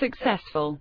successful.